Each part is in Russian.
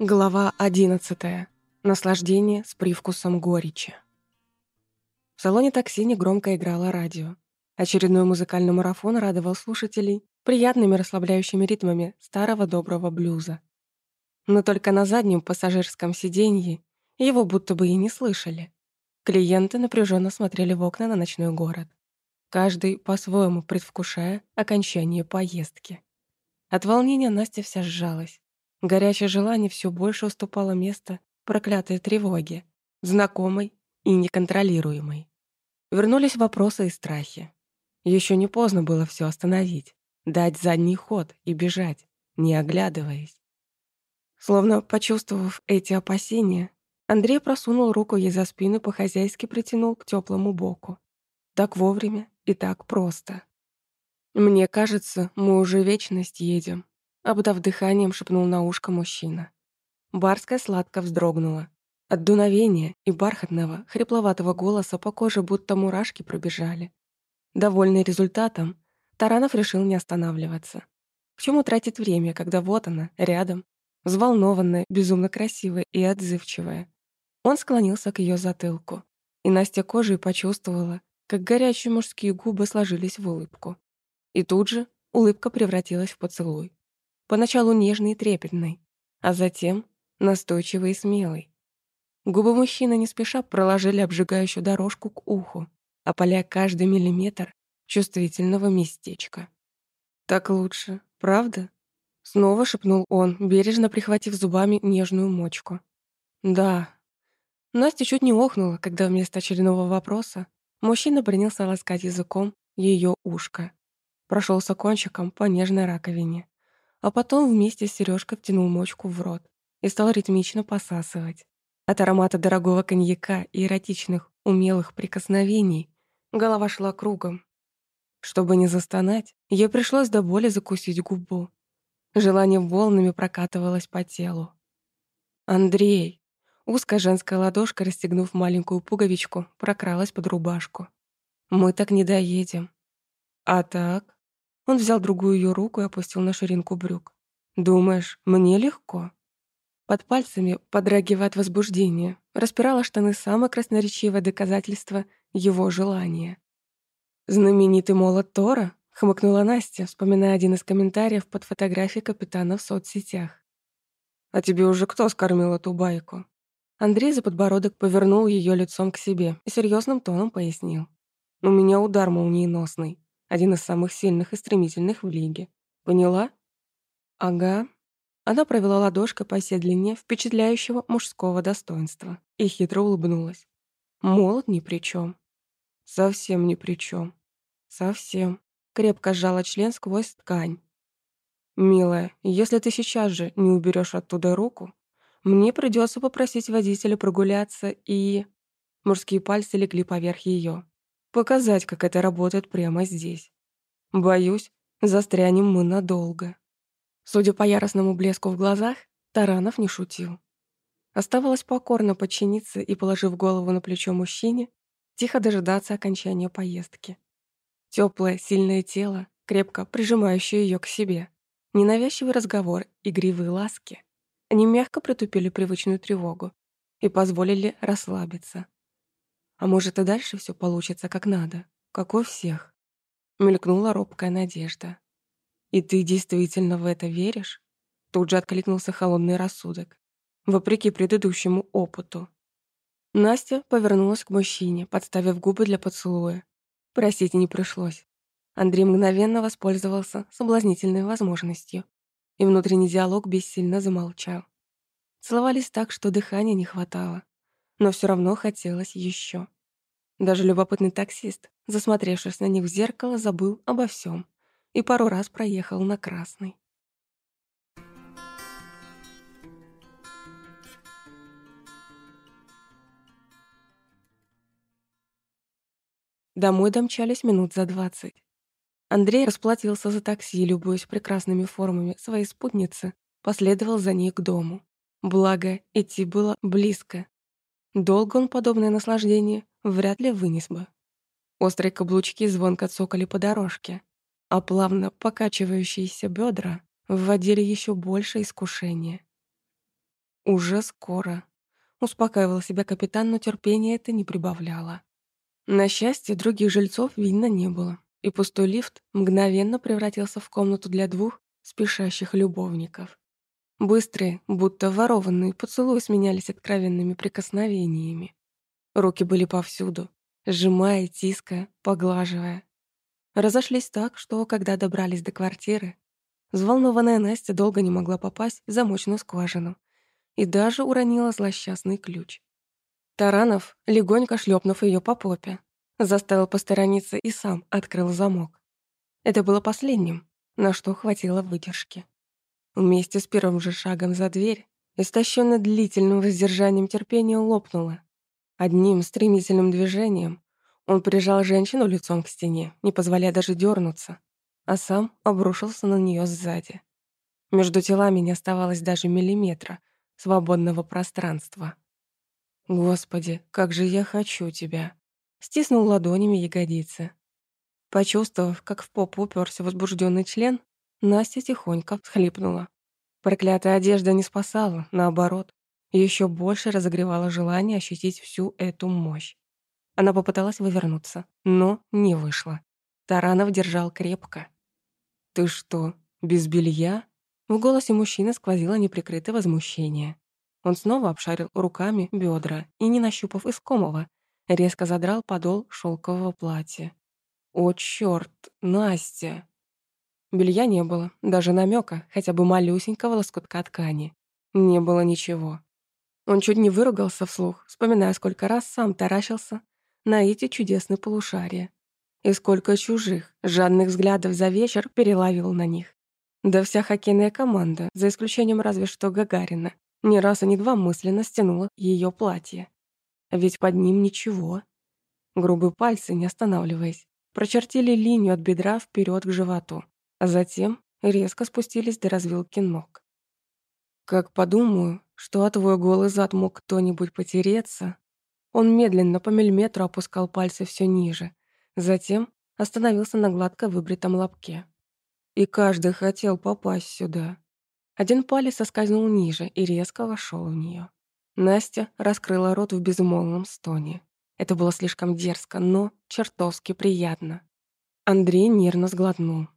Глава 11. Наслаждение с привкусом горечи. В салоне такси негромко играло радио. Очередной музыкальный марафон радовал слушателей приятными расслабляющими ритмами старого доброго блюза. Но только на заднем пассажирском сиденье его будто бы и не слышали. Клиенты напряженно смотрели в окна на ночной город. Каждый по-своему предвкушая окончание поездки. От волнения Настя вся сжалась. Горячее желание все больше уступало место проклятой тревоге, знакомой и неконтролируемой. Вернулись вопросы и страхи. Еще не поздно было все остановить, дать задний ход и бежать, не оглядываясь. Словно почувствовав эти опасения, Андрей просунул руку ей за спину, по-хозяйски притянул к теплому боку. Так вовремя и так просто. «Мне кажется, мы уже вечность едем», обдав дыханием, шепнул на ушко мужчина. Барская сладко вздрогнула. От дуновения и бархатного, хрипловатого голоса по коже будто мурашки пробежали. Довольный результатом, Таранов решил не останавливаться. К чему тратить время, когда вот она, рядом, взволнованная, безумно красивая и отзывчивая. Он склонился к ее затылку, и Настя кожей почувствовала, как горячие мужские губы сложились в улыбку. И тут же улыбка превратилась в поцелуй. Поначалу нежный и трепетный, а затем настойчивый и смелый. Губы мужчины не спеша проложили обжигающую дорожку к уху, опаляя каждый миллиметр чувствительного местечка. «Так лучше, правда?» Снова шепнул он, бережно прихватив зубами нежную мочку. «Да». Настя чуть не охнула, когда вместо очередного вопроса мужчина принялся ласкать языком ее ушко. Прошелся кончиком по нежной раковине а потом вместе с сережкой втянул мочку в рот и стал ритмично посасывать. От аромата дорогого коньяка и эротичных, умелых прикосновений голова шла кругом. Чтобы не застонать, ей пришлось до боли закусить губу. Желание волнами прокатывалось по телу. «Андрей!» Узкая женская ладошка, расстегнув маленькую пуговичку, прокралась под рубашку. «Мы так не доедем». «А так?» Он взял другую ее руку и опустил на ширинку брюк. «Думаешь, мне легко?» Под пальцами, подрагивая от возбуждения, распирала штаны самое красноречивое доказательство его желания. «Знаменитый молот Тора?» — хмыкнула Настя, вспоминая один из комментариев под фотографией капитана в соцсетях. «А тебе уже кто скормил эту байку?» Андрей за подбородок повернул ее лицом к себе и серьезным тоном пояснил. «У меня удар молниеносный один из самых сильных и стремительных в лиге. Поняла? Ага. Она провела ладошкой по всей длине впечатляющего мужского достоинства и хитро улыбнулась. Молот ни при чем. Совсем ни при чем. Совсем. Крепко сжала член сквозь ткань. «Милая, если ты сейчас же не уберешь оттуда руку, мне придется попросить водителя прогуляться и...» Мужские пальцы легли поверх ее. Показать, как это работает прямо здесь. Боюсь, застрянем мы надолго. Судя по яростному блеску в глазах, Таранов не шутил. Оставалось покорно подчиниться и, положив голову на плечо мужчине, тихо дожидаться окончания поездки. Теплое, сильное тело, крепко прижимающее ее к себе. Ненавязчивый разговор, игривые ласки. Они мягко притупили привычную тревогу и позволили расслабиться. А может, и дальше все получится как надо, как у всех. Мелькнула робкая надежда. «И ты действительно в это веришь?» Тут же откликнулся холодный рассудок, вопреки предыдущему опыту. Настя повернулась к мужчине, подставив губы для поцелуя. Простить не пришлось. Андрей мгновенно воспользовался соблазнительной возможностью, и внутренний диалог бессильно замолчал. Целовались так, что дыхания не хватало но все равно хотелось еще. Даже любопытный таксист, засмотревшись на них в зеркало, забыл обо всем и пару раз проехал на красный. Домой домчались минут за двадцать. Андрей расплатился за такси, любуясь прекрасными формами своей спутницы, последовал за ней к дому. Благо, идти было близко, Долго он подобное наслаждение вряд ли вынес бы. Острые каблучки звонко цокали по дорожке, а плавно покачивающиеся бедра вводили еще больше искушения. уже скоро. Успокаивал себя капитан, но терпение это не прибавляло. На счастье, других жильцов видно не было, и пустой лифт мгновенно превратился в комнату для двух спешащих любовников. Быстрые, будто ворованные поцелуи сменялись откровенными прикосновениями. Руки были повсюду, сжимая, тиская, поглаживая. Разошлись так, что, когда добрались до квартиры, взволнованная Настя долго не могла попасть в замочную скважину и даже уронила злосчастный ключ. Таранов, легонько шлепнув ее по попе, заставил посторониться и сам открыл замок. Это было последним, на что хватило выдержки. Вместе с первым же шагом за дверь, истощённо длительным воздержанием терпения, лопнула. Одним стремительным движением он прижал женщину лицом к стене, не позволяя даже дернуться, а сам обрушился на нее сзади. Между телами не оставалось даже миллиметра свободного пространства. «Господи, как же я хочу тебя!» Стиснул ладонями ягодицы. Почувствовав, как в попу уперся возбужденный член, Настя тихонько всхлипнула. Проклятая одежда не спасала, наоборот, еще больше разогревала желание ощутить всю эту мощь. Она попыталась вывернуться, но не вышло. Таранов держал крепко. «Ты что, без белья?» В голосе мужчины сквозило неприкрытое возмущение. Он снова обшарил руками бедра и, не нащупав искомого, резко задрал подол шелкового платья. «О, черт, Настя!» Белья не было, даже намека, хотя бы малюсенького лоскутка ткани. Не было ничего. Он чуть не выругался вслух, вспоминая, сколько раз сам таращился на эти чудесные полушария. И сколько чужих, жадных взглядов за вечер переловил на них. Да вся хоккейная команда, за исключением разве что Гагарина, ни разу ни два мысленно стянула ее платье. Ведь под ним ничего. Грубые пальцы, не останавливаясь, прочертили линию от бедра вперед к животу а затем резко спустились до развилки ног. Как подумаю, что от твой голый зад мог кто-нибудь потереться, он медленно по миллиметру опускал пальцы все ниже, затем остановился на гладко выбритом лобке. И каждый хотел попасть сюда. Один палец соскользнул ниже и резко вошел в нее. Настя раскрыла рот в безмолвном стоне. Это было слишком дерзко, но чертовски приятно. Андрей нервно сглотнул.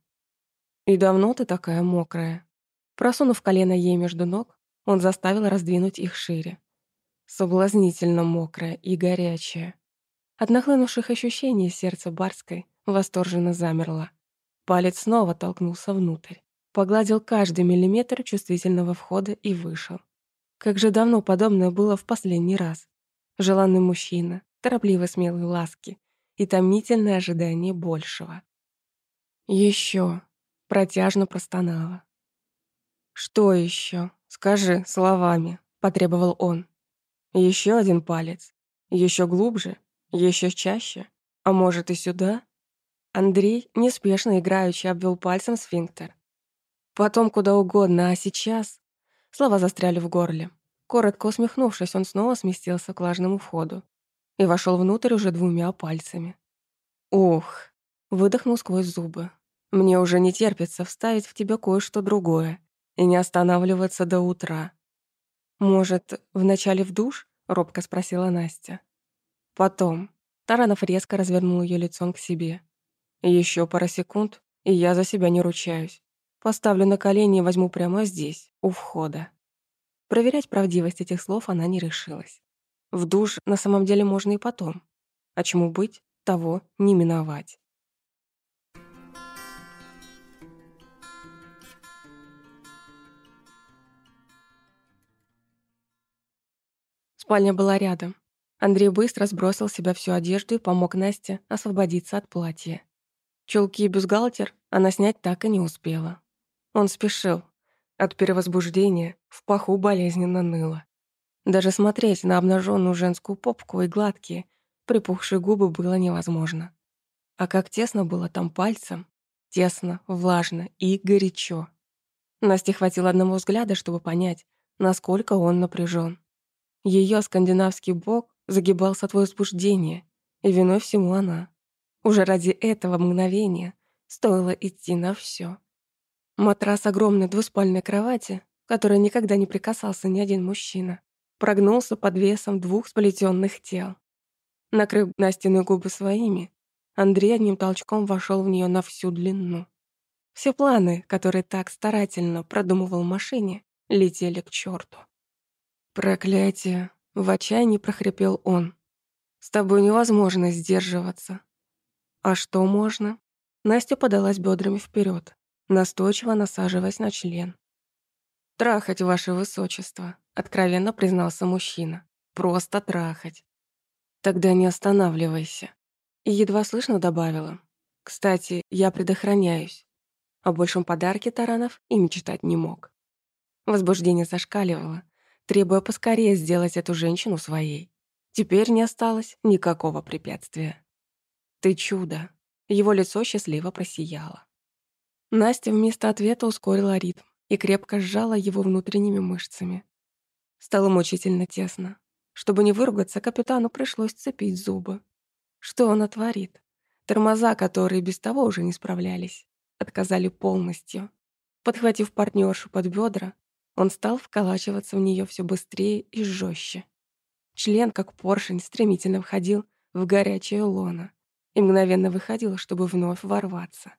«И давно ты такая мокрая?» Просунув колено ей между ног, он заставил раздвинуть их шире. Соблазнительно мокрая и горячая. От нахлынувших ощущений сердце Барской восторженно замерло. Палец снова толкнулся внутрь. Погладил каждый миллиметр чувствительного входа и вышел. Как же давно подобное было в последний раз. Желанный мужчина, торопливо смелые ласки и томительное ожидание большего. Еще, Протяжно простонала. «Что еще? Скажи словами», — потребовал он. Еще один палец. Еще глубже, еще чаще. А может и сюда?» Андрей неспешно играючи обвел пальцем сфинктер. Потом куда угодно, а сейчас... Слова застряли в горле. Коротко усмехнувшись, он снова сместился к влажному входу и вошел внутрь уже двумя пальцами. «Ух!» — выдохнул сквозь зубы. Мне уже не терпится вставить в тебя кое-что другое и не останавливаться до утра. Может, вначале в душ? робко спросила Настя. Потом. Таранов резко развернул ее лицом к себе. Еще пара секунд, и я за себя не ручаюсь. Поставлю на колени и возьму прямо здесь, у входа. Проверять правдивость этих слов она не решилась. В душ на самом деле можно и потом. А чему быть, того не миновать. Спальня была рядом. Андрей быстро сбросил с себя всю одежду и помог Насте освободиться от платья. Чулки и бюстгальтер она снять так и не успела. Он спешил. От перевозбуждения в паху болезненно ныло. Даже смотреть на обнаженную женскую попку и гладкие, припухшие губы было невозможно. А как тесно было там пальцем. Тесно, влажно и горячо. Насте хватило одного взгляда, чтобы понять, насколько он напряжен. Ее скандинавский бок загибался от возбуждения, и виной всему она. Уже ради этого мгновения стоило идти на все. Матрас огромной двуспальной кровати которой никогда не прикасался ни один мужчина, прогнулся под весом двух сплетенных тел. Накрыв Настины губы своими, Андрей одним толчком вошел в нее на всю длину. Все планы, которые так старательно продумывал в машине, летели к черту. «Проклятие!» — в отчаянии прохрипел он. «С тобой невозможно сдерживаться». «А что можно?» Настя подалась бедрами вперед, настойчиво насаживаясь на член. «Трахать, ваше высочество», — откровенно признался мужчина. «Просто трахать». «Тогда не останавливайся». И едва слышно добавила. «Кстати, я предохраняюсь». О большем подарке Таранов и мечтать не мог. Возбуждение зашкаливало, требуя поскорее сделать эту женщину своей. Теперь не осталось никакого препятствия. «Ты чудо!» Его лицо счастливо просияло. Настя вместо ответа ускорила ритм и крепко сжала его внутренними мышцами. Стало мучительно тесно. Чтобы не выругаться, капитану пришлось цепить зубы. Что он творит? Тормоза, которые без того уже не справлялись, отказали полностью. Подхватив партнершу под бедра, он стал вколачиваться в нее все быстрее и жестче. Член, как поршень, стремительно входил в горячее лоно и мгновенно выходил, чтобы вновь ворваться.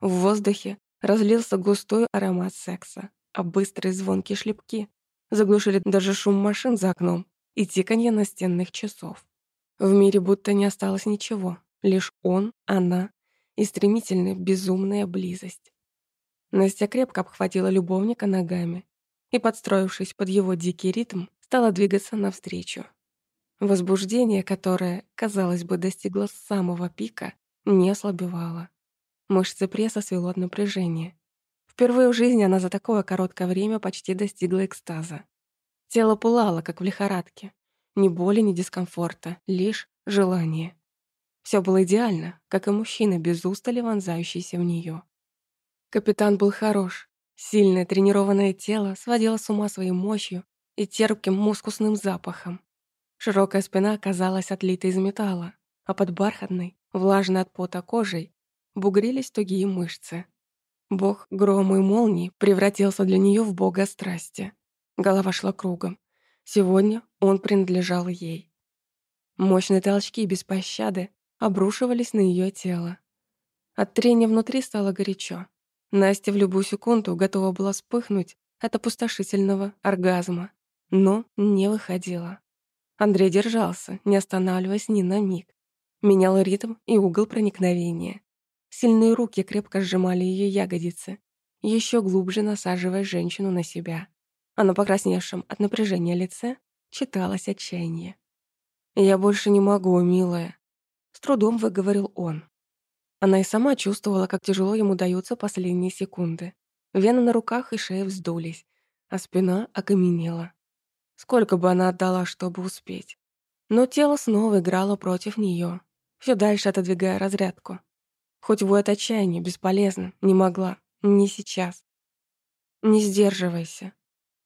В воздухе разлился густой аромат секса, а быстрые звонкие шлепки заглушили даже шум машин за окном и тиканье настенных часов. В мире будто не осталось ничего, лишь он, она и стремительная безумная близость. Настя крепко обхватила любовника ногами и, подстроившись под его дикий ритм, стала двигаться навстречу. Возбуждение, которое, казалось бы, достигло самого пика, не ослабевало. Мышцы пресса свело от напряжения. Впервые в жизни она за такое короткое время почти достигла экстаза. Тело пылало, как в лихорадке. Ни боли, ни дискомфорта, лишь желание. Все было идеально, как и мужчина, без устали вонзающийся в нее. Капитан был хорош. Сильное тренированное тело сводило с ума своей мощью и терпким мускусным запахом. Широкая спина казалась отлитой из металла, а под бархатной, влажной от пота кожей, бугрились тугие мышцы. Бог грома и молний превратился для нее в бога страсти. Голова шла кругом. Сегодня он принадлежал ей. Мощные толчки без пощады обрушивались на ее тело. От трения внутри стало горячо. Настя в любую секунду готова была вспыхнуть от опустошительного оргазма, но не выходила. Андрей держался, не останавливаясь ни на миг. Менял ритм и угол проникновения. Сильные руки крепко сжимали ее ягодицы, еще глубже насаживая женщину на себя. А на покрасневшем от напряжения лице читалось отчаяние. «Я больше не могу, милая», — с трудом выговорил он. Она и сама чувствовала, как тяжело ему даются последние секунды. Вены на руках и шее вздулись, а спина окаменела. Сколько бы она отдала, чтобы успеть. Но тело снова играло против нее, все дальше отодвигая разрядку. Хоть вой от отчаяния, бесполезно, не могла, не сейчас. Не сдерживайся.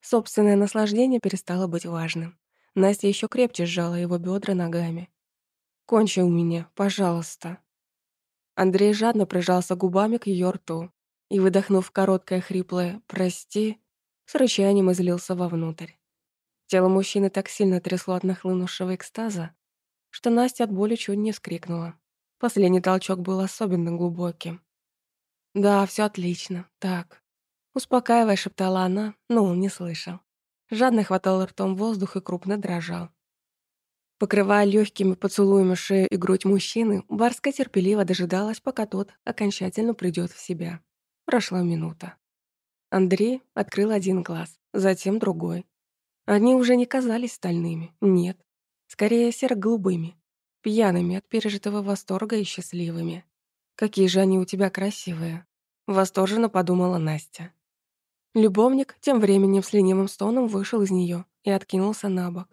Собственное наслаждение перестало быть важным. Настя еще крепче сжала его бедра ногами. «Кончи у меня, пожалуйста», Андрей жадно прижался губами к ее рту и, выдохнув короткое хриплое «прости», с рычанием излился вовнутрь. Тело мужчины так сильно трясло от нахлынувшего экстаза, что Настя от боли чуть не вскрикнула. Последний толчок был особенно глубоким. «Да, все отлично. Так». Успокаивая, шептала она, но он не слышал. Жадно хватал ртом воздух и крупно дрожал. Покрывая легкими поцелуями шею и грудь мужчины, Барска терпеливо дожидалась, пока тот окончательно придет в себя. Прошла минута. Андрей открыл один глаз, затем другой. Они уже не казались стальными, нет. Скорее серо-голубыми, пьяными от пережитого восторга и счастливыми. «Какие же они у тебя красивые!» Восторженно подумала Настя. Любовник тем временем с ленивым стоном вышел из нее и откинулся на бок.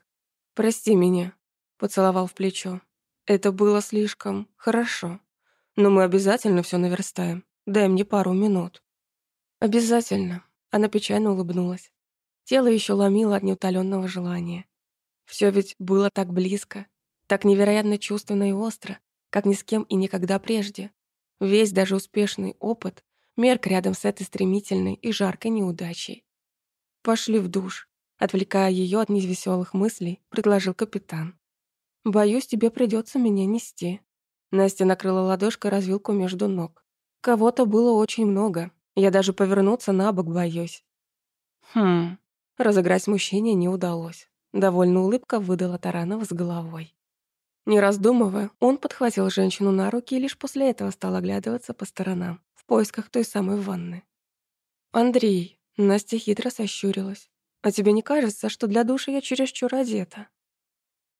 «Прости меня», поцеловал в плечо. Это было слишком хорошо. Но мы обязательно все наверстаем. Дай мне пару минут. Обязательно. Она печально улыбнулась. Тело еще ломило от неутоленного желания. Все ведь было так близко, так невероятно чувственно и остро, как ни с кем и никогда прежде. Весь даже успешный опыт мерк рядом с этой стремительной и жаркой неудачей. Пошли в душ. Отвлекая ее от невеселых мыслей, предложил капитан. Боюсь, тебе придется меня нести. Настя накрыла ладошкой развилку между ног. Кого-то было очень много. Я даже повернуться на бок боюсь. Хм. Разыграть смущение не удалось. Довольно улыбка выдала Таранова с головой. Не раздумывая, он подхватил женщину на руки и лишь после этого стал оглядываться по сторонам, в поисках той самой ванны. «Андрей», — Настя хитро сощурилась, «а тебе не кажется, что для души я чересчур одета?»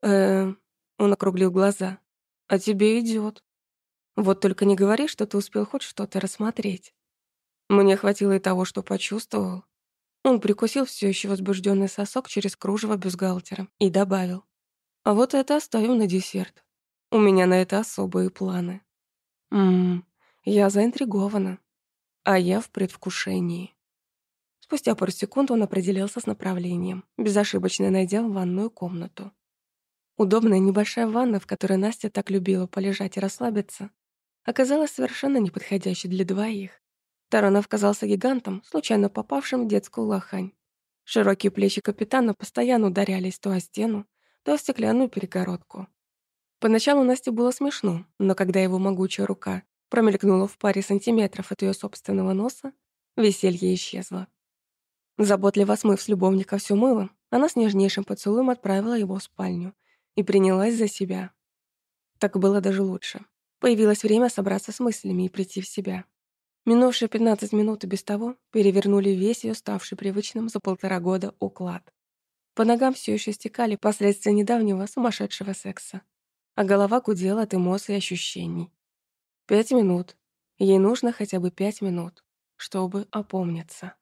«Эм...» — он округлил глаза. «А тебе идет. Вот только не говори, что ты успел хоть что-то рассмотреть». Мне хватило и того, что почувствовал. Он прикусил все еще возбужденный сосок через кружево бюстгальтера и добавил. А вот это оставим на десерт. У меня на это особые планы. Ммм, я заинтригована. А я в предвкушении. Спустя пару секунд он определился с направлением, безошибочно найдя ванную комнату. Удобная небольшая ванна, в которой Настя так любила полежать и расслабиться, оказалась совершенно неподходящей для двоих. Таранов казался гигантом, случайно попавшим в детскую лохань. Широкие плечи капитана постоянно ударялись то о стену, то стеклянную перегородку. Поначалу Насте было смешно, но когда его могучая рука промелькнула в паре сантиметров от ее собственного носа, веселье исчезло. Заботливо смыв с любовника все мыло, она с нежнейшим поцелуем отправила его в спальню и принялась за себя. Так было даже лучше. Появилось время собраться с мыслями и прийти в себя. Минувшие 15 минут и без того перевернули весь ее ставший привычным за полтора года уклад. По ногам все еще стекали последствия недавнего сумасшедшего секса. А голова гудела от эмоций и ощущений. Пять минут. Ей нужно хотя бы пять минут, чтобы опомниться.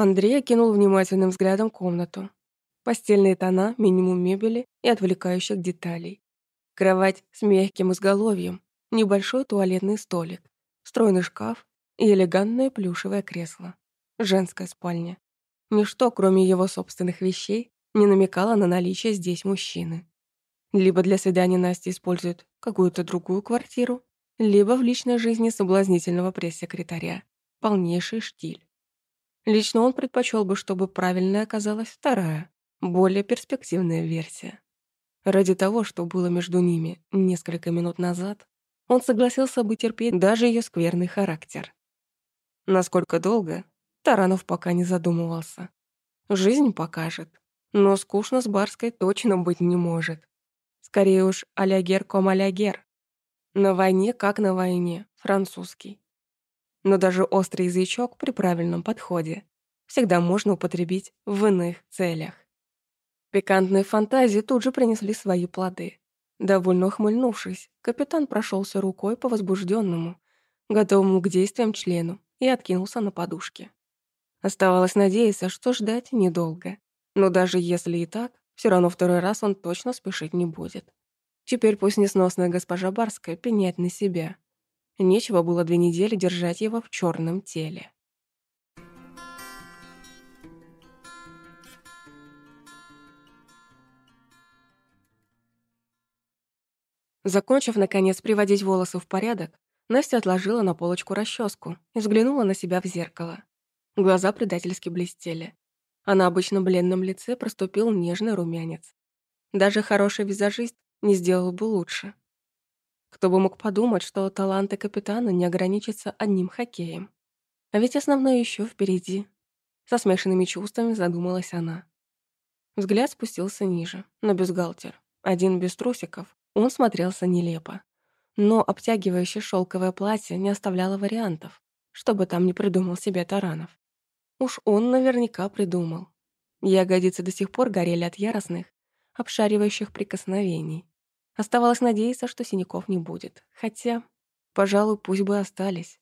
Андрей окинул внимательным взглядом комнату. Постельные тона, минимум мебели и отвлекающих деталей. Кровать с мягким изголовьем, небольшой туалетный столик, стройный шкаф и элегантное плюшевое кресло. Женская спальня. Ничто, кроме его собственных вещей, не намекало на наличие здесь мужчины. Либо для свидания Настя использует какую-то другую квартиру, либо в личной жизни соблазнительного пресс-секретаря. Полнейший штиль. Лично он предпочел бы, чтобы правильной оказалась вторая, более перспективная версия. Ради того, что было между ними несколько минут назад, он согласился бы терпеть даже ее скверный характер. Насколько долго, Таранов пока не задумывался. Жизнь покажет. Но скучно с Барской точно быть не может. Скорее уж, алягер ком алягер. На войне как на войне, французский. Но даже острый язычок при правильном подходе всегда можно употребить в иных целях. Пикантные фантазии тут же принесли свои плоды. Довольно ухмыльнувшись, капитан прошелся рукой по возбужденному, готовому к действиям члену, и откинулся на подушке. Оставалось надеяться, что ждать недолго. Но даже если и так, все равно второй раз он точно спешить не будет. Теперь пусть несносная госпожа Барская пенять на себя. Нечего было две недели держать его в черном теле. Закончив, наконец, приводить волосы в порядок, Настя отложила на полочку расческу и взглянула на себя в зеркало. Глаза предательски блестели, а на обычном бледном лице проступил нежный румянец. Даже хороший визажист не сделал бы лучше. Кто бы мог подумать, что таланты капитана не ограничатся одним хоккеем. А ведь основное еще впереди. Со смешанными чувствами задумалась она. Взгляд спустился ниже, на бюстгальтер. Один без трусиков, он смотрелся нелепо. Но обтягивающее шелковое платье не оставляло вариантов, чтобы там не придумал себе Таранов. Уж он наверняка придумал. Ягодицы до сих пор горели от яростных, обшаривающих прикосновений. Оставалось надеяться, что синяков не будет. Хотя, пожалуй, пусть бы остались.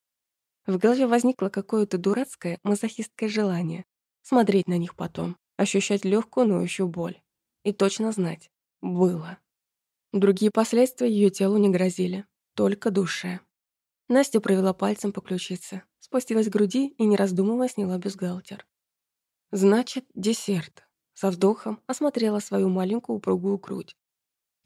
В голове возникло какое-то дурацкое мазохистское желание смотреть на них потом, ощущать легкую ноющую боль. И точно знать — было. Другие последствия ее телу не грозили, только душе. Настя провела пальцем по ключице, спустилась к груди и, не раздумывая, сняла бюстгальтер. «Значит, десерт». Со вздохом осмотрела свою маленькую упругую грудь.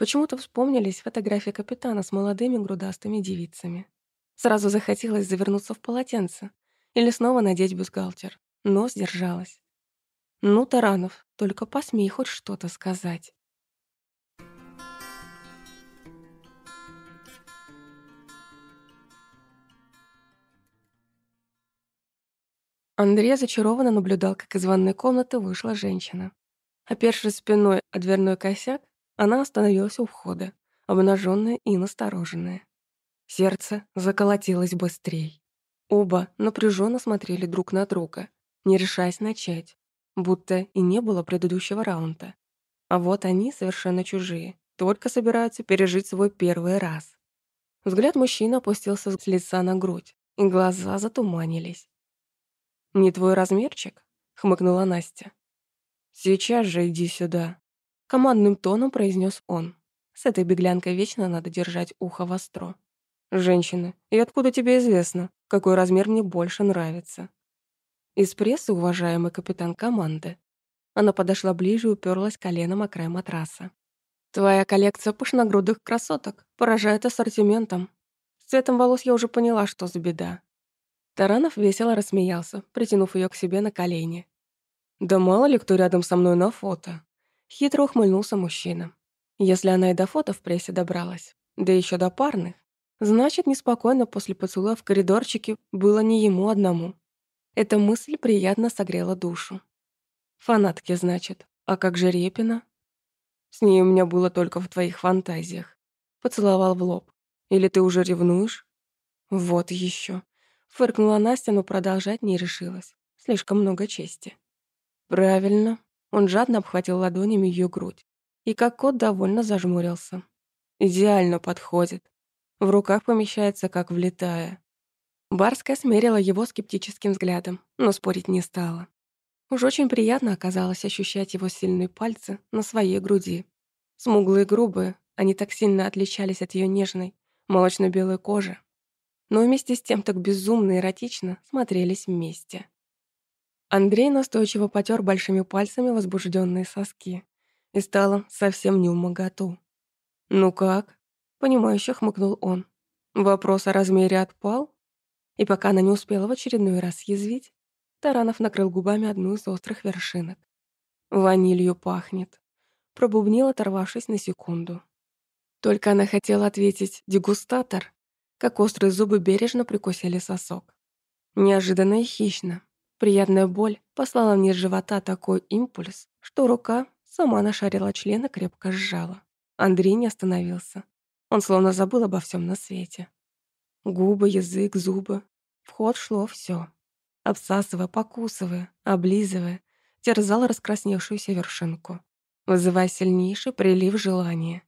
Почему-то вспомнились фотографии капитана с молодыми грудастыми девицами. Сразу захотелось завернуться в полотенце или снова надеть бюстгальтер, но сдержалась. «Ну, Таранов, только посмей хоть что-то сказать». Андрей зачарованно наблюдал, как из ванной комнаты вышла женщина. Опершись спиной о дверной косяк, она остановилась у входа, обнаженная и настороженная. Сердце заколотилось быстрее. Оба напряженно смотрели друг на друга, не решаясь начать, будто и не было предыдущего раунда. А вот они совершенно чужие, только собираются пережить свой первый раз. Взгляд мужчины опустился с лица на грудь, и глаза затуманились. «Не твой размерчик?» — хмыкнула Настя. «Сейчас же иди сюда», — командным тоном произнес он. «С этой беглянкой вечно надо держать ухо востро». «Женщина, и откуда тебе известно, какой размер мне больше нравится?» «Из прессы, уважаемый капитан команды». Она подошла ближе и уперлась коленом о край матраса. «Твоя коллекция пышногрудых красоток поражает ассортиментом. С цветом волос я уже поняла, что за беда. Таранов весело рассмеялся, притянув ее к себе на колени. «Да мало ли кто рядом со мной на фото». Хитро ухмыльнулся мужчина. Если она и до фото в прессе добралась, да еще до парных, значит, неспокойно после поцелуя в коридорчике было не ему одному. Эта мысль приятно согрела душу. Фанатки, значит. А как же Репина? С ней у меня было только в твоих фантазиях. Поцеловал в лоб. Или ты уже ревнуешь? Вот еще. Фыркнула Настя, но продолжать не решилась. Слишком много чести. Правильно. Он жадно обхватил ладонями ее грудь. И как кот довольно зажмурился. Идеально подходит. В руках помещается, как влетая. Барская смерила его скептическим взглядом, но спорить не стала. Уж очень приятно оказалось ощущать его сильные пальцы на своей груди. Смуглые грубые, они так сильно отличались от ее нежной, молочно-белой кожи, но вместе с тем так безумно эротично смотрелись вместе. Андрей настойчиво потер большими пальцами возбужденные соски и стало совсем не умоготу. «Ну как?» — понимающе хмыкнул он. Вопрос о размере отпал, и пока она не успела в очередной раз язвить, Таранов накрыл губами одну из острых вершинок. «Ванилью пахнет», — пробубнил, оторвавшись на секунду. Только она хотела ответить «дегустатор», как острые зубы бережно прикусили сосок. Неожиданно и хищно. Приятная боль послала вниз живота такой импульс, что рука сама нашарила члена, крепко сжала. Андрей не остановился. Он словно забыл обо всем на свете. Губы, язык, зубы. В ход шло все. Обсасывая, покусывая, облизывая, терзал раскрасневшуюся вершинку, вызывая сильнейший прилив желания.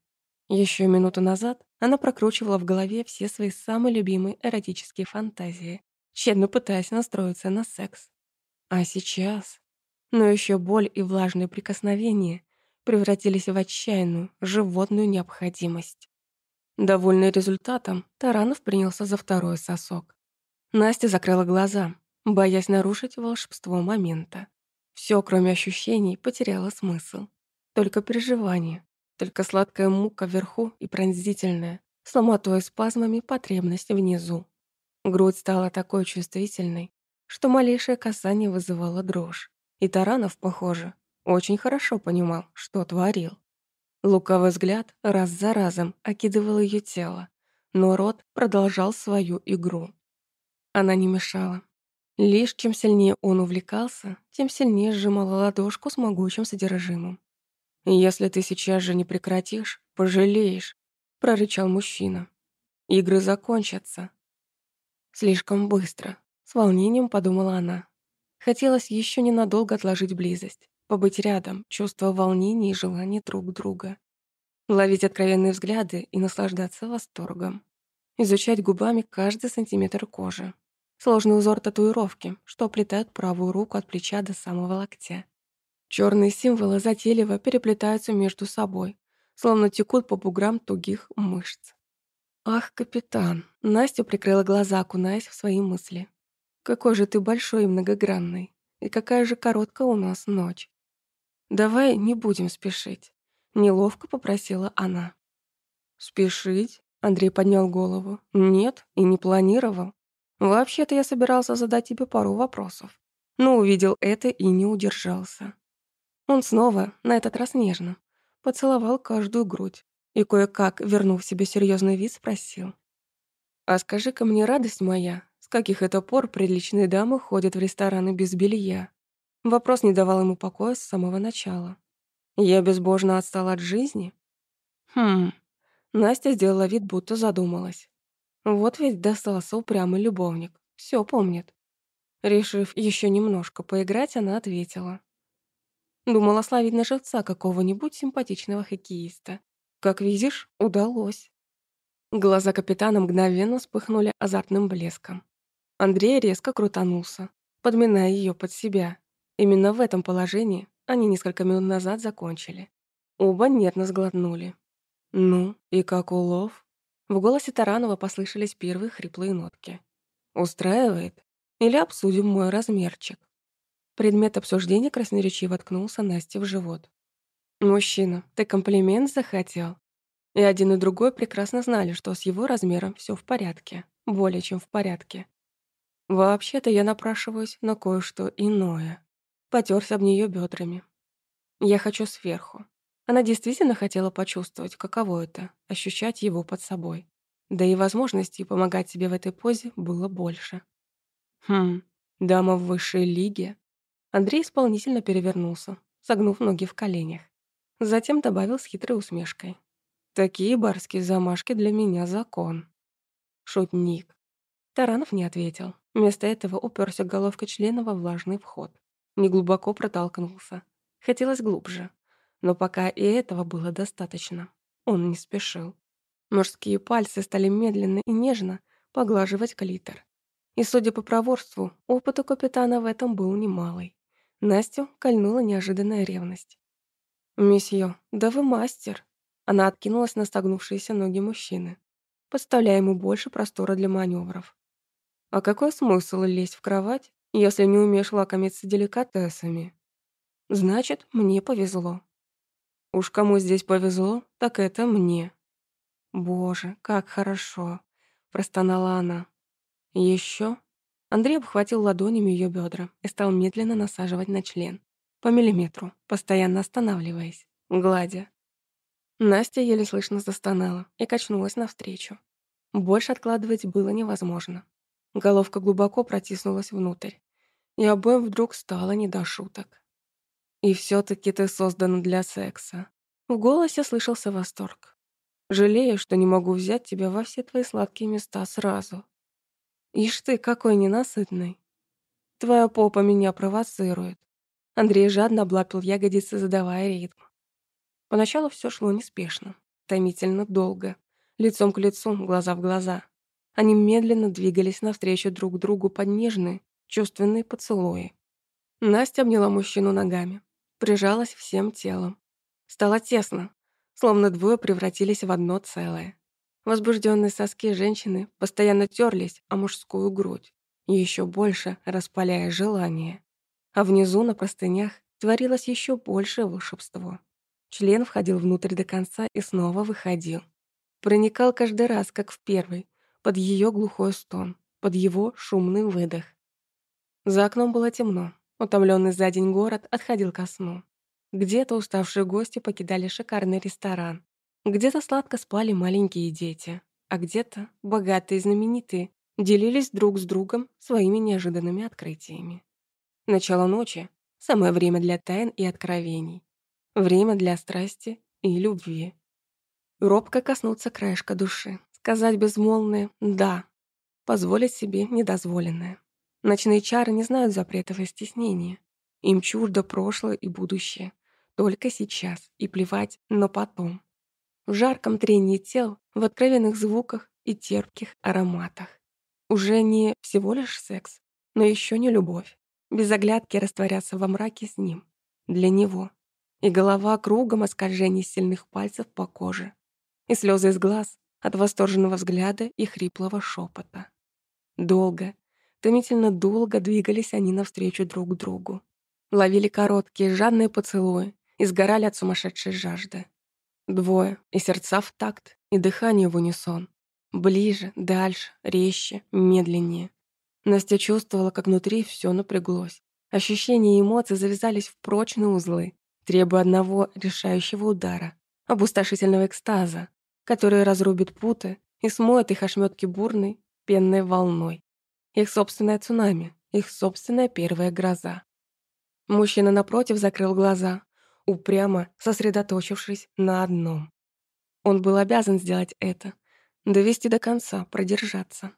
Еще минуту назад она прокручивала в голове все свои самые любимые эротические фантазии, тщетно пытаясь настроиться на секс. А сейчас... Но еще боль и влажные прикосновения превратились в отчаянную, животную необходимость. Довольный результатом, Таранов принялся за второй сосок. Настя закрыла глаза, боясь нарушить волшебство момента. Все, кроме ощущений, потеряло смысл. Только переживания, только сладкая мука вверху и пронзительная, с ломотой спазмами потребность внизу. Грудь стала такой чувствительной, что малейшее касание вызывало дрожь. И Таранов, похоже, очень хорошо понимал, что творил. Луковый взгляд раз за разом окидывал ее тело, но рот продолжал свою игру. Она не мешала. Лишь чем сильнее он увлекался, тем сильнее сжимала ладошку с могучим содержимым. «Если ты сейчас же не прекратишь, пожалеешь», — прорычал мужчина. «Игры закончатся». Слишком быстро, с волнением подумала она. Хотелось еще ненадолго отложить близость, побыть рядом, чувствуя волнение и желание друг друга. Ловить откровенные взгляды и наслаждаться восторгом. Изучать губами каждый сантиметр кожи. Сложный узор татуировки, что оплетает правую руку от плеча до самого локтя. Черные символы затейливо переплетаются между собой, словно текут по буграм тугих мышц. «Ах, капитан!» Настя прикрыла глаза, окунаясь в свои мысли. «Какой же ты большой и многогранный, и какая же короткая у нас ночь!» «Давай не будем спешить», — неловко попросила она. «Спешить?» — Андрей поднял голову. «Нет, и не планировал. Вообще-то я собирался задать тебе пару вопросов, но увидел это и не удержался». Он снова, на этот раз нежно, поцеловал каждую грудь и кое-как, вернув себе серьезный вид, спросил. «А скажи-ка мне, радость моя, каких это пор приличные дамы ходят в рестораны без белья?» Вопрос не давал ему покоя с самого начала. «Я безбожно отстала от жизни?» «Хм...» Настя сделала вид, будто задумалась. Вот ведь достался упрямый любовник. Все помнит. Решив еще немножко поиграть, она ответила. Думала словить на живца какого-нибудь симпатичного хоккеиста. Как видишь, удалось. Глаза капитана мгновенно вспыхнули азартным блеском. Андрей резко крутанулся, подминая ее под себя. Именно в этом положении они несколько минут назад закончили. Оба нервно сглотнули. «Ну, и как улов?» В голосе Таранова послышались первые хриплые нотки. «Устраивает? Или обсудим мой размерчик?» Предмет обсуждения красноречиво ткнулся Насте в живот. «Мужчина, ты комплимент захотел?» И один и другой прекрасно знали, что с его размером все в порядке. Более чем в порядке. Вообще-то я напрашиваюсь на кое-что иное. Потерся об нее бедрами. Я хочу сверху. Она действительно хотела почувствовать, каково это — ощущать его под собой. Да и возможностей помогать себе в этой позе было больше. Хм, дама в высшей лиге Андрей исполнительно перевернулся, согнув ноги в коленях. Затем добавил с хитрой усмешкой. «Такие барские замашки для меня закон». Шутник. Таранов не ответил. Вместо этого уперся головкой члена во влажный вход. Неглубоко протолкнулся. Хотелось глубже. Но пока и этого было достаточно. Он не спешил. Мужские пальцы стали медленно и нежно поглаживать клитор. И, судя по проворству, опыт у капитана в этом был немалый. Настю кольнула неожиданная ревность. «Месье, да вы мастер!» Она откинулась на стогнувшиеся ноги мужчины, подставляя ему больше простора для маневров. «А какой смысл лезть в кровать, если не умеешь лакомиться деликатесами?» «Значит, мне повезло». «Уж кому здесь повезло, так это мне». «Боже, как хорошо!» – простонала она. «Еще?» Андрей обхватил ладонями ее бедра и стал медленно насаживать на член. По миллиметру, постоянно останавливаясь, гладя. Настя еле слышно застонала и качнулась навстречу. Больше откладывать было невозможно. Головка глубоко протиснулась внутрь. И обоим вдруг стало не до шуток. «И все таки ты создана для секса». В голосе слышался восторг. «Жалею, что не могу взять тебя во все твои сладкие места сразу. Ишь ты, какой ненасытный. Твоя попа меня провоцирует. Андрей жадно облапил ягодицы, задавая ритм. Поначалу все шло неспешно, томительно долго, лицом к лицу, глаза в глаза. Они медленно двигались навстречу друг другу под нежные, чувственные поцелуи. Настя обняла мужчину ногами, прижалась всем телом. Стало тесно, словно двое превратились в одно целое. Возбужденные соски женщины постоянно терлись о мужскую грудь, еще больше распаляя желание. А внизу на простынях творилось еще большее волшебство. Член входил внутрь до конца и снова выходил. Проникал каждый раз, как в первый, под ее глухой стон, под его шумный выдох. За окном было темно. Утомленный за день город отходил ко сну. Где-то уставшие гости покидали шикарный ресторан, где-то сладко спали маленькие дети, а где-то богатые и знаменитые делились друг с другом своими неожиданными открытиями. Начало ночи — самое время для тайн и откровений. Время для страсти и любви. Робко коснуться краешка души, сказать безмолвное «да», позволить себе недозволенное. Ночные чары не знают запретов и стеснения. Им чуждо прошлое и будущее. Только сейчас и плевать, но потом в жарком трении тел, в откровенных звуках и терпких ароматах. Уже не всего лишь секс, но еще не любовь. Без оглядки растворяться во мраке с ним. Для него. И голова кругом оскольжений сильных пальцев по коже. И слезы из глаз от восторженного взгляда и хриплого шепота. Долго, томительно долго двигались они навстречу друг другу. Ловили короткие, жадные поцелуи и сгорали от сумасшедшей жажды. Двое, и сердца в такт, и дыхание в унисон. Ближе, дальше, резче, медленнее. Настя чувствовала, как внутри все напряглось. Ощущения и эмоции завязались в прочные узлы, требуя одного решающего удара, опустошительного экстаза, который разрубит путы и смоет их ошметки бурной, пенной волной. Их собственное цунами, их собственная первая гроза. Мужчина напротив закрыл глаза, упрямо сосредоточившись на одном. Он был обязан сделать это, довести до конца, продержаться.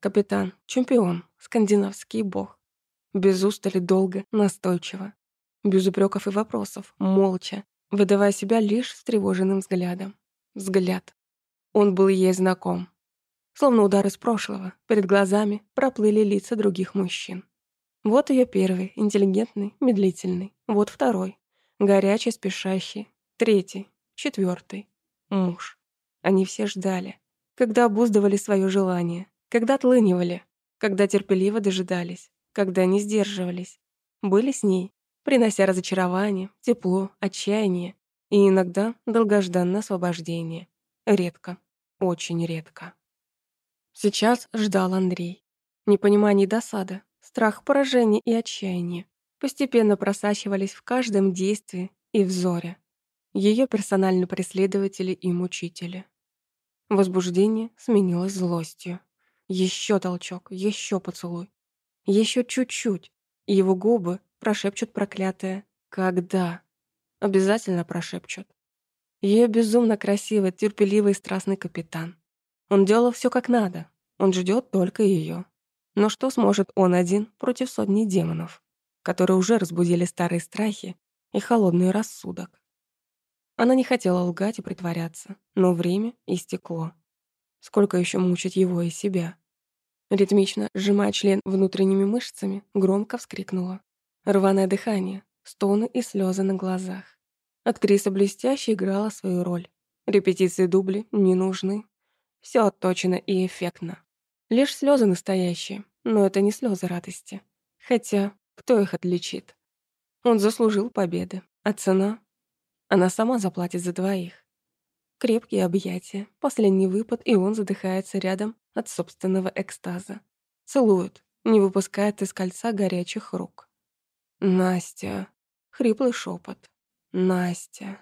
Капитан, чемпион, скандинавский бог. Без устали долго, настойчиво. Без упреков и вопросов, молча, выдавая себя лишь встревоженным взглядом. Взгляд. Он был ей знаком. Словно удар из прошлого, перед глазами проплыли лица других мужчин. Вот ее первый, интеллигентный, медлительный. Вот второй, горячий, спешащий. Третий, четвертый, муж. Они все ждали, когда обуздывали свое желание, когда отлынивали, когда терпеливо дожидались, когда не сдерживались. Были с ней, принося разочарование, тепло, отчаяние и иногда долгожданное освобождение. Редко, очень редко. Сейчас ждал Андрей. Непонимание и досада, страх поражения и отчаяние постепенно просачивались в каждом действии и взоре. Ее персональные преследователи и мучители. Возбуждение сменилось злостью. Еще толчок, еще поцелуй. Еще чуть-чуть, и его губы прошепчут проклятое «Когда?». Обязательно прошепчут. Ее безумно красивый, терпеливый и страстный капитан. Он делал все как надо. Он ждет только ее. Но что сможет он один против сотни демонов, которые уже разбудили старые страхи и холодный рассудок? Она не хотела лгать и притворяться, но время истекло. Сколько еще мучить его и себя? Ритмично, сжимая член внутренними мышцами, громко вскрикнула. Рваное дыхание, стоны и слезы на глазах. Актриса блестяще играла свою роль. Репетиции дубли не нужны. Все отточено и эффектно. Лишь слезы настоящие, но это не слезы радости. Хотя, кто их отличит? Он заслужил победы, а цена? Она сама заплатит за двоих. Крепкие объятия, последний выпад, и он задыхается рядом от собственного экстаза. Целует, не выпускает из кольца горячих рук. «Настя!» — хриплый шепот. Настя.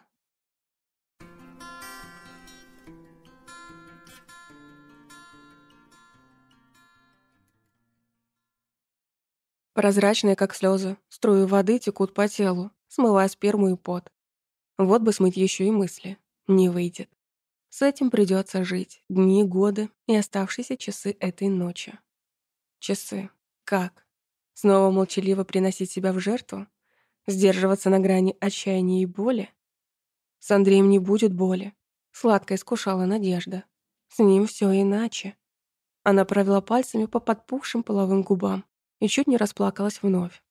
Прозрачные, как слезы, струи воды текут по телу, смывая сперму и пот. Вот бы смыть еще и мысли. Не выйдет. С этим придется жить дни, годы и оставшиеся часы этой ночи. Часы. Как? Снова молчаливо приносить себя в жертву? Сдерживаться на грани отчаяния и боли? С Андреем не будет боли. Сладко искушала надежда. С ним все иначе. Она провела пальцами по подпухшим половым губам и чуть не расплакалась вновь.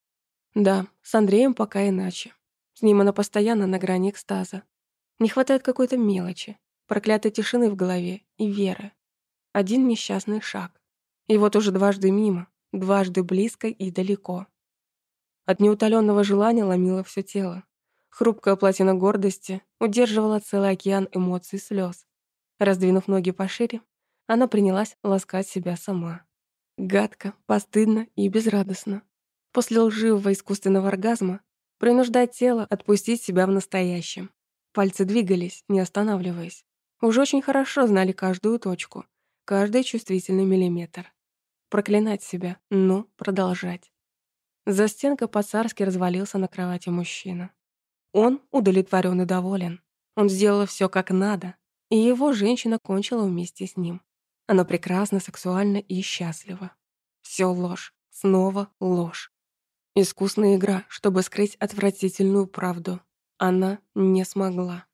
Да, с Андреем пока иначе. С ним она постоянно на грани экстаза. Не хватает какой-то мелочи, проклятой тишины в голове и веры. Один несчастный шаг. И вот уже дважды мимо, дважды близко и далеко. От неутоленного желания ломило все тело. Хрупкая платина гордости удерживала целый океан эмоций и слез. Раздвинув ноги пошире, она принялась ласкать себя сама. Гадко, постыдно и безрадостно. После лживого искусственного оргазма принуждать тело отпустить себя в настоящем. Пальцы двигались, не останавливаясь. Уже очень хорошо знали каждую точку, каждый чувствительный миллиметр. Проклинать себя, но продолжать. Застенка по-царски развалился на кровати мужчина. Он удовлетворен и доволен. Он сделал все как надо, и его женщина кончила вместе с ним. Она прекрасна, сексуальна и счастлива. Все ложь, снова ложь. Искусная игра, чтобы скрыть отвратительную правду. Она не смогла.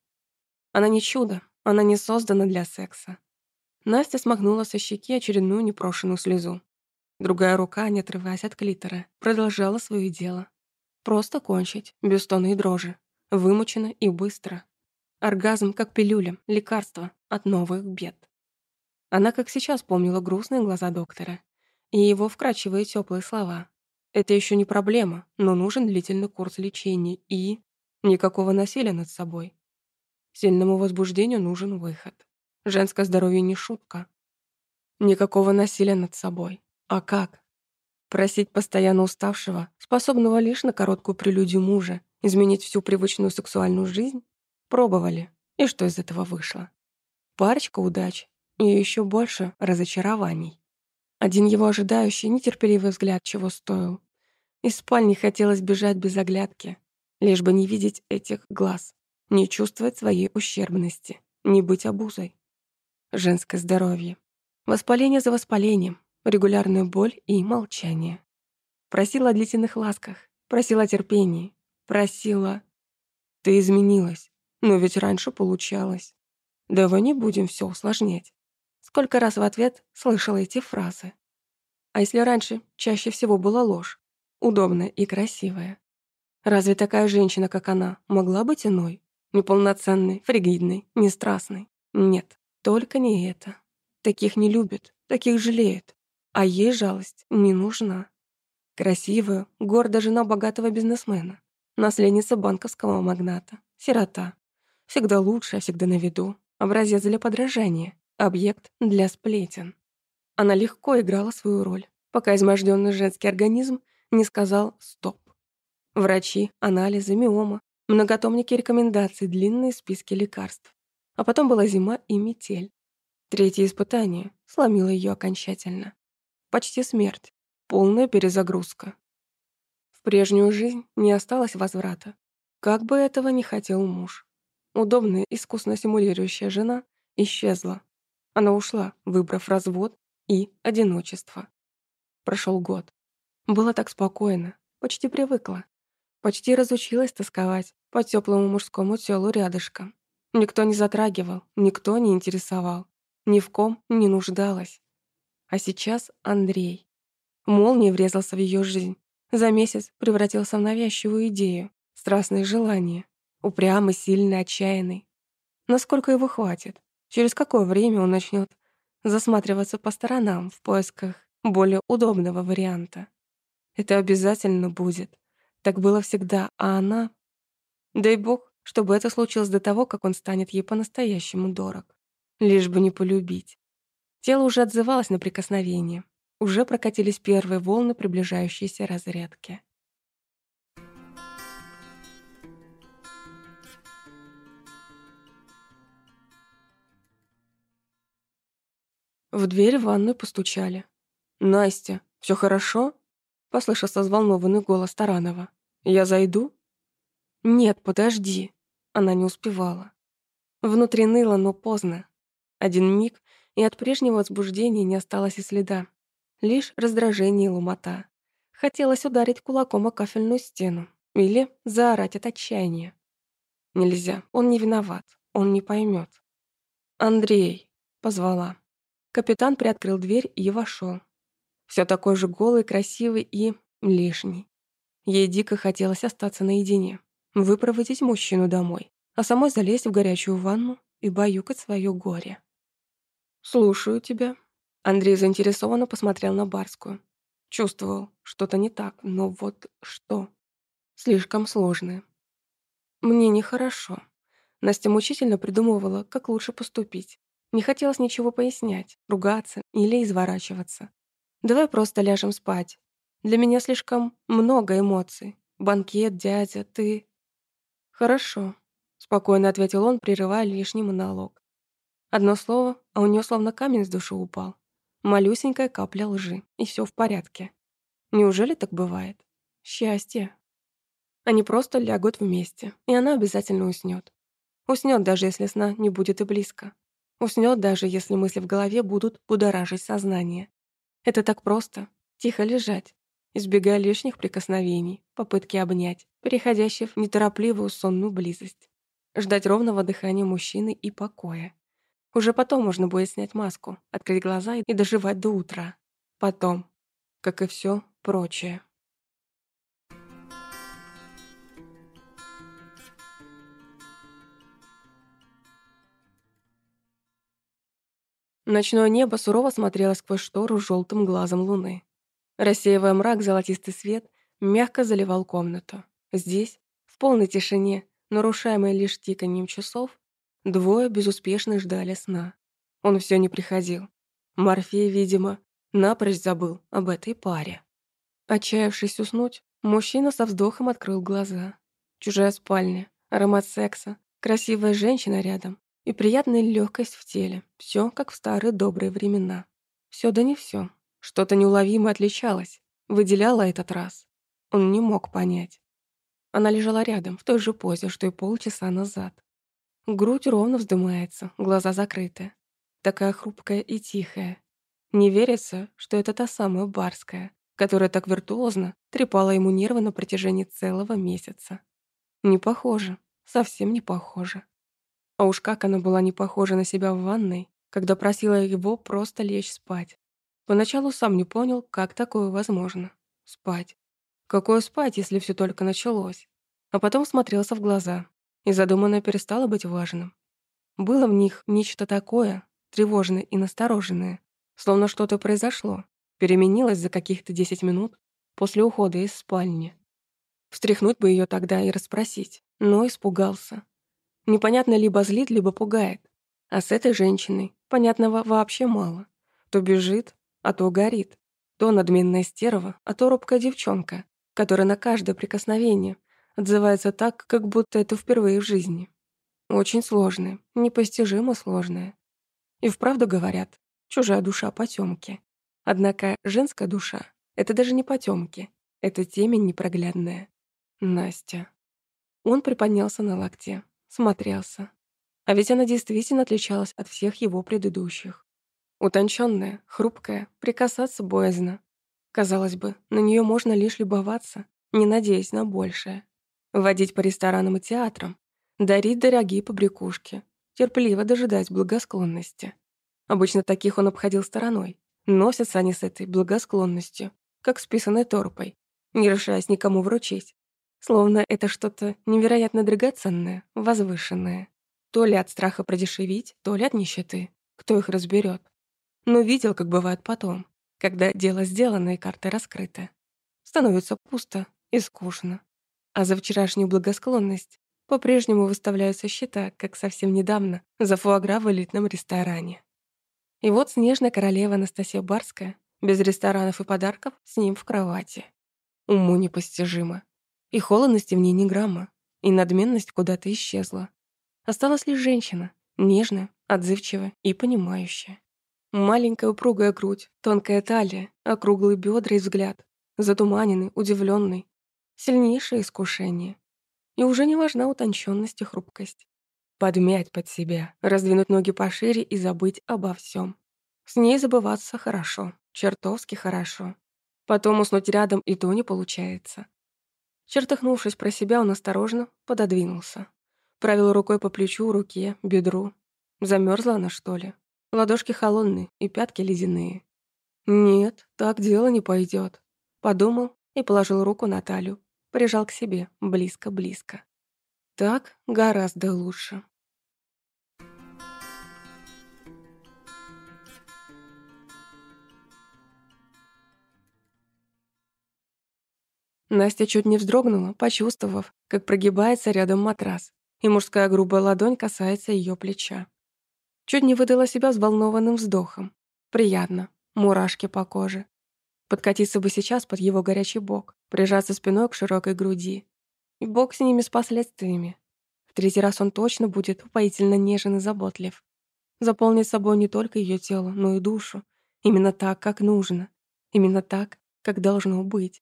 Она не чудо, она не создана для секса. Настя смахнула со щеки очередную непрошенную слезу. Другая рука, не отрываясь от клитора, продолжала свое дело. Просто кончить, без стона и дрожи. Вымученно и быстро. Оргазм как пилюля, лекарство от новых бед. Она как сейчас помнила грустные глаза доктора и его вкрадчивые теплые слова. Это еще не проблема, но нужен длительный курс лечения и... Никакого насилия над собой. Сильному возбуждению нужен выход. Женское здоровье не шутка. Никакого насилия над собой. А как? Просить постоянно уставшего, способного лишь на короткую прелюдию мужа, изменить всю привычную сексуальную жизнь? Пробовали. И что из этого вышло? Парочка удач и еще больше разочарований. Один его ожидающий, нетерпеливый взгляд чего стоил. Из спальни хотелось бежать без оглядки, лишь бы не видеть этих глаз, не чувствовать своей ущербности, не быть обузой. Женское здоровье. Воспаление за воспалением, регулярная боль и молчание. Просила о длительных ласках, просила о терпении, просила... Ты изменилась, но ведь раньше получалось. Давай не будем все усложнять. Сколько раз в ответ слышала эти фразы. А если раньше чаще всего была ложь, удобная и красивая? Разве такая женщина, как она, могла быть иной? Неполноценной, фригидной, нестрастной? Нет, только не это. Таких не любят, таких жалеют. А ей жалость не нужна. Красивая, гордая жена богатого бизнесмена. Наследница банковского магната. Сирота. Всегда лучшая, всегда на виду. Образец для подражания. Объект для сплетен. Она легко играла свою роль, пока изможденный женский организм не сказал «стоп». Врачи, анализы, миома, многотомники рекомендаций, длинные списки лекарств. А потом была зима и метель. Третье испытание сломило ее окончательно. Почти смерть, полная перезагрузка. В прежнюю жизнь не осталось возврата. Как бы этого не хотел муж. Удобная, искусно симулирующая жена исчезла. Она ушла, выбрав развод и одиночество. Прошел год. Было так спокойно, почти привыкла. Почти разучилась тосковать по теплому мужскому телу рядышком. Никто не затрагивал, никто не интересовал ни в ком не нуждалась. А сейчас Андрей. Молнией врезался в ее жизнь. За месяц превратился в навязчивую идею, страстное желание, упрямый, сильный, отчаянный. Насколько его хватит? Через какое время он начнет засматриваться по сторонам в поисках более удобного варианта? Это обязательно будет. Так было всегда, а она... Дай бог, чтобы это случилось до того, как он станет ей по-настоящему дорог лишь бы не полюбить. Тело уже отзывалось на прикосновение. Уже прокатились первые волны приближающейся разрядки. В дверь в ванную постучали. «Настя, все хорошо?» — послышался взволнованный голос Таранова. «Я зайду?» «Нет, подожди». Она не успевала. Внутри ныло, но поздно. Один миг, и от прежнего возбуждения не осталось и следа. Лишь раздражение и ломота. Хотелось ударить кулаком о кафельную стену или заорать от отчаяния. Нельзя, он не виноват, он не поймет. «Андрей», — позвала. Капитан приоткрыл дверь и вошел. Все такой же голый, красивый и лишний. Ей дико хотелось остаться наедине, выпроводить мужчину домой, а самой залезть в горячую ванну и баюкать свое горе. «Слушаю тебя». Андрей заинтересованно посмотрел на Барскую. Чувствовал, что-то не так, но вот что? Слишком сложное. Мне нехорошо. Настя мучительно придумывала, как лучше поступить. Не хотелось ничего пояснять, ругаться или изворачиваться. Давай просто ляжем спать. Для меня слишком много эмоций. Банкет, дядя, ты... Хорошо, спокойно ответил он, прерывая лишний монолог. Одно слово, а у нее словно камень с души упал. Малюсенькая капля лжи, и все в порядке. Неужели так бывает? Счастье. Они просто лягут вместе, и она обязательно уснет. Уснет, даже если сна не будет и близко. Уснет, даже если мысли в голове будут будоражить сознание. Это так просто. Тихо лежать, избегая лишних прикосновений, попытки обнять, переходящих в неторопливую сонную близость. Ждать ровного дыхания мужчины и покоя. Уже потом можно будет снять маску, открыть глаза и доживать до утра. Потом, как и все прочее. Ночное небо сурово смотрело сквозь штору желтым глазом луны. Рассеивая мрак, золотистый свет мягко заливал комнату. Здесь, в полной тишине, нарушаемой лишь тиканьем часов, Двое безуспешно ждали сна. Он все не приходил. Морфей, видимо, напрочь забыл об этой паре. Отчаявшись уснуть, мужчина со вздохом открыл глаза. Чужая спальня, аромат секса, красивая женщина рядом и приятная легкость в теле. Все как в старые добрые времена. Все да не все. Что-то неуловимо отличалось, выделяло этот раз. Он не мог понять. Она лежала рядом, в той же позе, что и полчаса назад. Грудь ровно вздымается, глаза закрыты. Такая хрупкая и тихая. Не верится, что это та самая барская, которая так виртуозно трепала ему нервы на протяжении целого месяца. Не похоже, совсем не похоже. А уж как она была не похожа на себя в ванной, когда просила его просто лечь спать. Поначалу сам не понял, как такое возможно. Спать. Какое спать, если все только началось? А потом смотрелся в глаза, и задуманное перестало быть важным. Было в них нечто такое, тревожное и настороженное, словно что-то произошло, переменилось за каких-то десять минут после ухода из спальни. Встряхнуть бы ее тогда и расспросить, но испугался. Непонятно либо злит, либо пугает. А с этой женщиной понятного вообще мало. То бежит, а то горит. То надменная стерва, а то робкая девчонка, которая на каждое прикосновение отзывается так, как будто это впервые в жизни. Очень сложное, непостижимо сложное. И вправду говорят, чужая душа потемки. Однако женская душа — это даже не потемки, это темень непроглядная. Настя. Он приподнялся на локте, смотрелся. А ведь она действительно отличалась от всех его предыдущих. Утонченная, хрупкая, прикасаться боязно. Казалось бы, на нее можно лишь любоваться, не надеясь на большее. Водить по ресторанам и театрам, дарить дорогие побрякушки, терпеливо дожидать благосклонности. Обычно таких он обходил стороной. Носятся они с этой благосклонностью, как с писаной торпой, не решаясь никому вручить. Словно это что-то невероятно драгоценное, возвышенное. То ли от страха продешевить, то ли от нищеты. Кто их разберет? Но видел, как бывает потом, когда дело сделано и карты раскрыты. Становится пусто и скучно. А за вчерашнюю благосклонность по-прежнему выставляются счета, как совсем недавно, за фуагра в элитном ресторане. И вот снежная королева Анастасия Барская, без ресторанов и подарков, с ним в кровати. Уму непостижимо. И холодности в ней ни грамма, и надменность куда-то исчезла. Осталась лишь женщина, нежная, отзывчивая и понимающая. Маленькая упругая грудь, тонкая талия, округлые бедра и взгляд, затуманенный, удивленный. Сильнейшее искушение. И уже не важна утонченность и хрупкость. Подмять под себя, раздвинуть ноги пошире и забыть обо всем. С ней забываться хорошо, чертовски хорошо. Потом уснуть рядом и то не получается. Чертыхнувшись про себя, он осторожно пододвинулся. Провел рукой по плечу, руке, бедру. Замерзла она, что ли? Ладошки холодные и пятки ледяные. Нет, так дело не пойдет. Подумал и положил руку на талию. Прижал к себе, близко-близко. Так гораздо лучше. Настя чуть не вздрогнула, почувствовав, как прогибается рядом матрас, и мужская грубая ладонь касается ее плеча. Чуть не выдала себя взволнованным вздохом. Приятно, мурашки по коже. Подкатиться бы сейчас под его горячий бок, прижаться спиной к широкой груди. И бок с ними с последствиями. В третий раз он точно будет упоительно нежен и заботлив. Заполнит собой не только ее тело, но и душу. Именно так, как нужно. Именно так, как должно быть.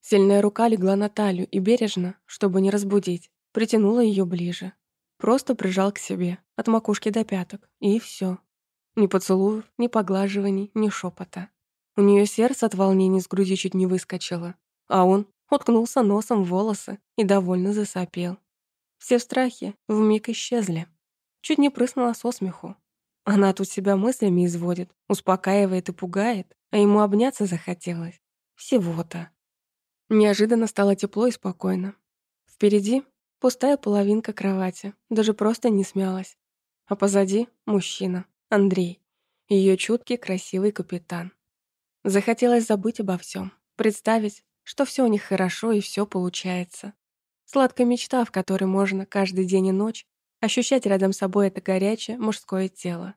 Сильная рука легла на талию и бережно, чтобы не разбудить, притянула ее ближе. Просто прижал к себе, от макушки до пяток, и все. Ни поцелуев, ни поглаживаний, ни шепота. У нее сердце от волнения с груди чуть не выскочило, а он уткнулся носом в волосы и довольно засопел. Все страхи вмиг исчезли. Чуть не прыснула со смеху. Она тут себя мыслями изводит, успокаивает и пугает, а ему обняться захотелось. Всего-то. Неожиданно стало тепло и спокойно. Впереди пустая половинка кровати, даже просто не смялась. А позади мужчина, Андрей, ее чуткий, красивый капитан. Захотелось забыть обо всем, представить, что все у них хорошо и все получается. Сладкая мечта, в которой можно каждый день и ночь ощущать рядом с собой это горячее мужское тело.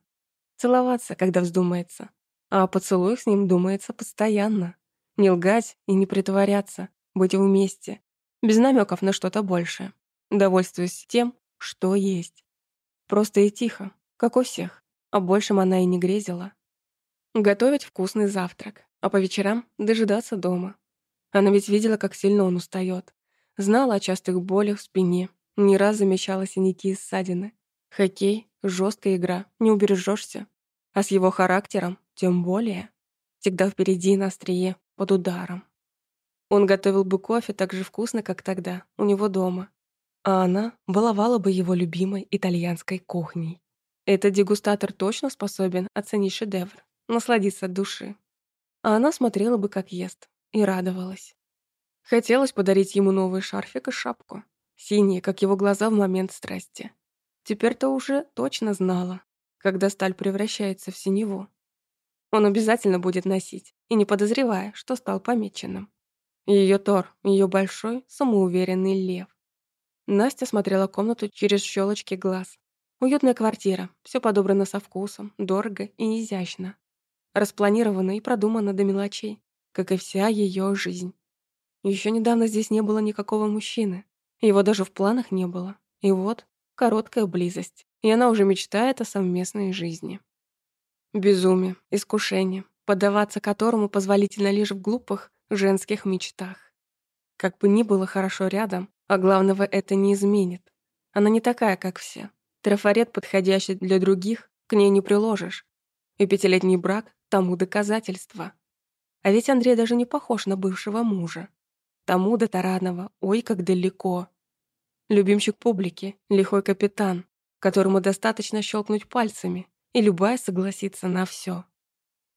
Целоваться, когда вздумается. А о поцелуях с ним думается постоянно. Не лгать и не притворяться, быть вместе, без намеков на что-то большее, довольствуясь тем, что есть. Просто и тихо, как у всех, а большим она и не грезила. Готовить вкусный завтрак, а по вечерам дожидаться дома. Она ведь видела, как сильно он устает, знала о частых болях в спине, не раз замечала синяки и ссадины. Хоккей — жесткая игра, не убережешься. А с его характером тем более. Всегда впереди на острие, под ударом. Он готовил бы кофе так же вкусно, как тогда, у него дома. А она баловала бы его любимой итальянской кухней. Этот дегустатор точно способен оценить шедевр, насладиться от души. А она смотрела бы, как ест, и радовалась. Хотелось подарить ему новый шарфик и шапку, синие, как его глаза в момент страсти. Теперь-то уже точно знала, когда сталь превращается в синеву. Он обязательно будет носить, и не подозревая, что стал помеченным. Ее Тор, ее большой, самоуверенный лев. Настя смотрела комнату через щелочки глаз. Уютная квартира, все подобрано со вкусом, дорого и изящно. Распланировано и продумано до мелочей, как и вся ее жизнь. Еще недавно здесь не было никакого мужчины. Его даже в планах не было. И вот, короткая близость, и она уже мечтает о совместной жизни. Безумие, искушение, поддаваться которому позволительно лишь в глупых, женских мечтах. Как бы ни было хорошо рядом, а главного это не изменит. Она не такая, как все. Трафарет, подходящий для других, к ней не приложишь. И пятилетний брак тому доказательство. А ведь Андрей даже не похож на бывшего мужа. Тому до Таранова, ой, как далеко. Любимчик публики, лихой капитан, которому достаточно щелкнуть пальцами, и любая согласится на все.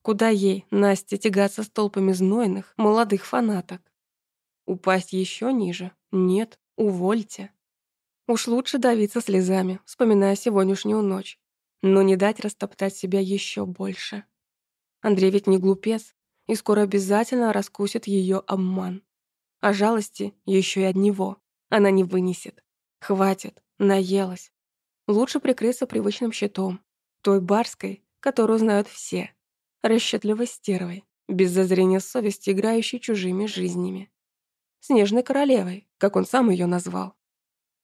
Куда ей, Насте, тягаться с толпами знойных, молодых фанаток? Упасть еще ниже? Нет, увольте. Уж лучше давиться слезами, вспоминая сегодняшнюю ночь, но не дать растоптать себя еще больше. Андрей ведь не глупец, и скоро обязательно раскусит ее обман. А жалости еще и от него она не вынесет. Хватит, наелась. Лучше прикрыться привычным щитом, той барской, которую знают все расчетливой стервой, без зазрения совести, играющей чужими жизнями. Снежной королевой, как он сам ее назвал.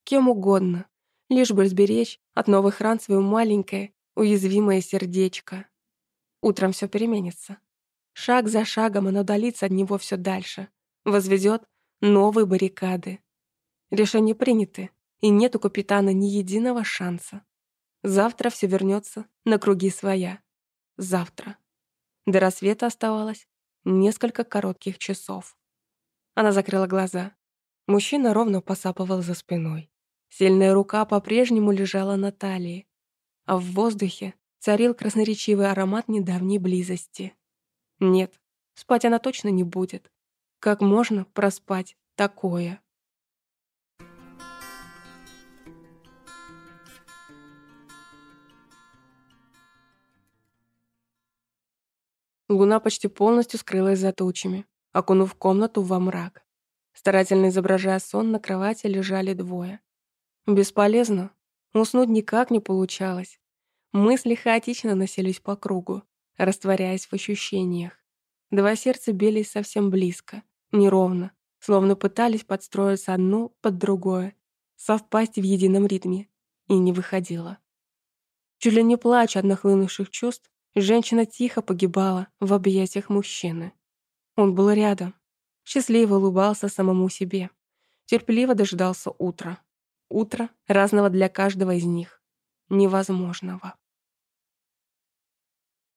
Кем угодно, лишь бы сберечь от новых ран свое маленькое, уязвимое сердечко. Утром все переменится. Шаг за шагом оно удалится от него все дальше, возведет новые баррикады. Решения приняты, и нет у капитана ни единого шанса. Завтра все вернется на круги своя. Завтра. До рассвета оставалось несколько коротких часов. Она закрыла глаза. Мужчина ровно посапывал за спиной. Сильная рука по-прежнему лежала на талии, а в воздухе царил красноречивый аромат недавней близости. Нет, спать она точно не будет. Как можно проспать такое? Луна почти полностью скрылась за тучами, окунув комнату во мрак. Старательно изображая сон, на кровати лежали двое. Бесполезно. Уснуть никак не получалось. Мысли хаотично носились по кругу, растворяясь в ощущениях. Два сердца бились совсем близко, неровно, словно пытались подстроиться одно под другое, совпасть в едином ритме, и не выходило. Чуть ли не плач от нахлынувших чувств, Женщина тихо погибала в объятиях мужчины. Он был рядом, счастливо улыбался самому себе, терпеливо дождался утра. Утра, разного для каждого из них, невозможного.